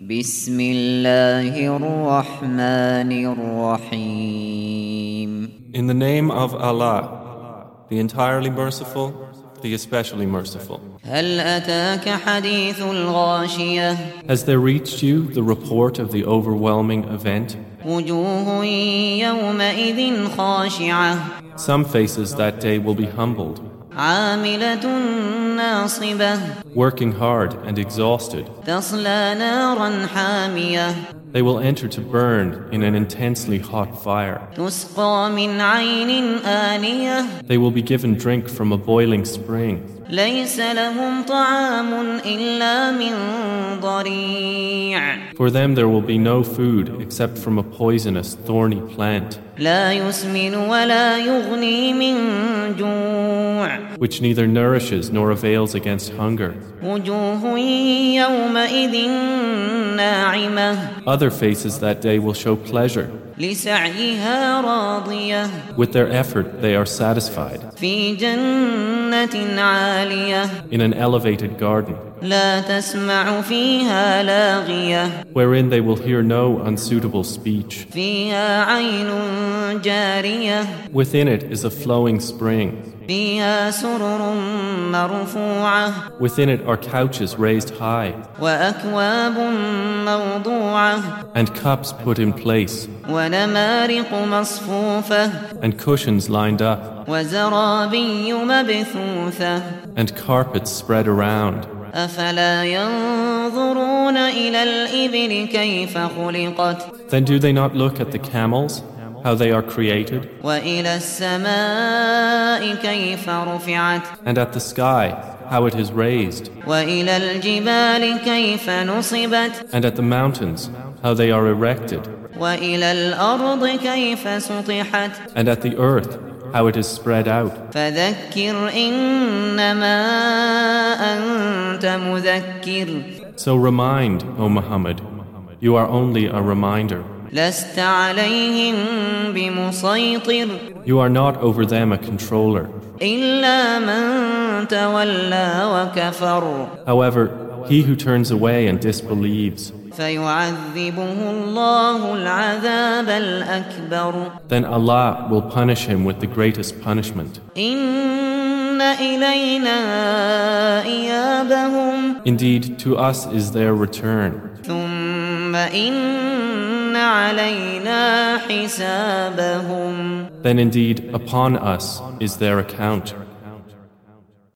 بسم الله الرحمن الرحيم In the name of Allah, the entirely merciful, the especially merciful. هل أتاك حديث الغاشية Has there reached you the report of the overwhelming event? وجوه يومئذ خاشعة Some faces that day will be humbled, عاملة ناصبة Working hard and exhausted. They will enter to burn in an intensely hot fire. They will be given drink from a boiling spring. ليس لهم طعام إلا من ضريع For them there will be no food except from a poisonous, thorny plant, لا يسمن ولا يغني من جوع which neither nourishes nor avails against hunger. وجوه يومئذ ناعمة Other faces that day will show pleasure. لسعيها راضية With their effort, they are satisfied في جنة عالية in an elevated garden, لا تسمع فيها لاغية wherein they will hear no unsuitable speech. فيها عين جارية Within it is a flowing spring. Within it are couches raised high and cups put in place and cushions lined up and carpets spread around. Then do they not look at the camels? how they are created, and at the sky, how it is raised, and at the mountains, how they are erected, and at the earth, how it is spread out. So remind, O Muhammad, you are only a reminder. You are not over them a controller. However, he who turns away and disbelieves, then Allah will punish him with the greatest punishment. Indeed, to us is their return. Then indeed, upon us is their account.